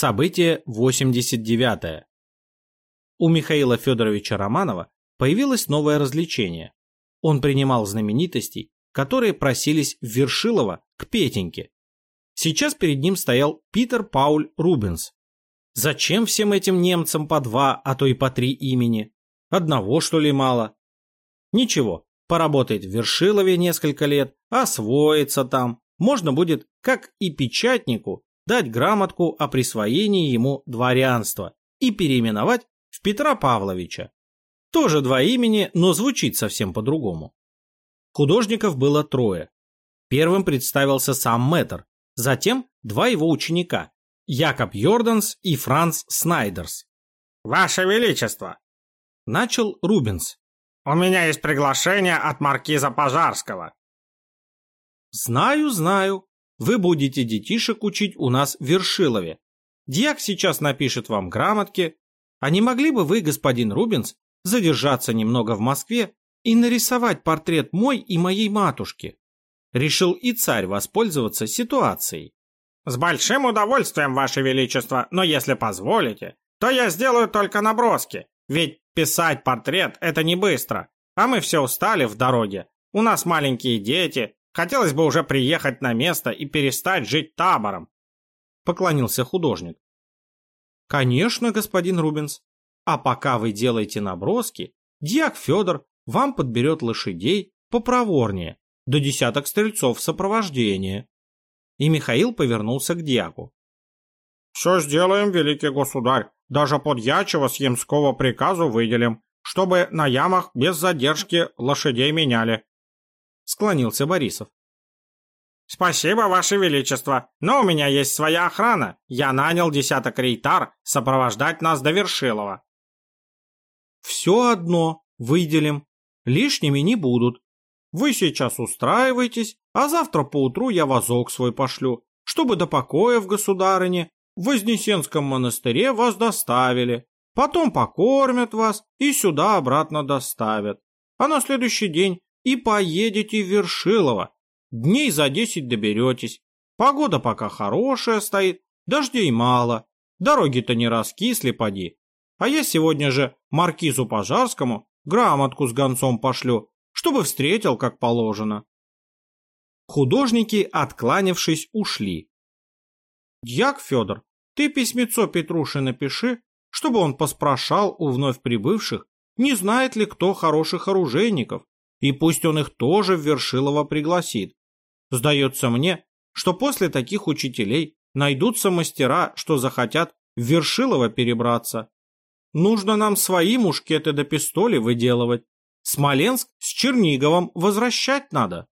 Событие 89. У Михаила Федоровича Романова появилось новое развлечение. Он принимал знаменитостей, которые просились в Вершилово к Петеньке. Сейчас перед ним стоял Питер Пауль Рубенс. Зачем всем этим немцам по два, а то и по три имени? Одного, что ли, мало? Ничего, поработает в Вершилове несколько лет, освоится там. Можно будет, как и печатнику, дать грамотку о присвоении ему дворянства и переименовать в Петра Павловича. Тоже два имени, но звучит совсем по-другому. Художников было трое. Первым представился сам Мэтр, затем два его ученика – Якоб Йорданс и Франц Снайдерс. «Ваше Величество!» – начал Рубенс. «У меня есть приглашение от маркиза Пожарского». «Знаю, знаю. Вы будете детишек учить у нас в Вершилове. Дьяк сейчас напишет вам грамотки. А не могли бы вы, господин Рубенс, задержаться немного в Москве и нарисовать портрет мой и моей матушки. Решил и царь воспользоваться ситуацией. С большим удовольствием, Ваше Величество, но если позволите, то я сделаю только наброски, ведь писать портрет – это не быстро, а мы все устали в дороге. У нас маленькие дети, хотелось бы уже приехать на место и перестать жить табором. Поклонился художник. Конечно, господин Рубенс. А пока вы делаете наброски, дьяк Федор вам подберет лошадей попроворнее, до десяток стрельцов в сопровождении. И Михаил повернулся к дьяку. «Все сделаем, великий государь, даже подьячего с ямского приказу выделим, чтобы на ямах без задержки лошадей меняли», — склонился Борисов. «Спасибо, Ваше Величество, но у меня есть своя охрана. Я нанял десяток рейтар сопровождать нас до Вершилова». «Все одно выделим лишними не будут. Вы сейчас устраивайтесь, а завтра поутру я вазок свой пошлю, чтобы до покоя в государыне в Вознесенском монастыре вас доставили. Потом покормят вас и сюда обратно доставят. А на следующий день и поедете в Вершилово. Дней за десять доберетесь. Погода пока хорошая стоит, дождей мало. Дороги-то не раскисли, поди. А я сегодня же маркизу Пожарскому Грамотку с гонцом пошлю, чтобы встретил, как положено. Художники, откланившись, ушли. Дьяк Федор, ты письмецо Петруши напиши, чтобы он поспрашал у вновь прибывших, не знает ли кто хороших оружейников, и пусть он их тоже в Вершилово пригласит. Сдается мне, что после таких учителей найдутся мастера, что захотят в Вершилово перебраться. Нужно нам свои мушкеты до да пистоли выделывать. Смоленск с Черниговым возвращать надо.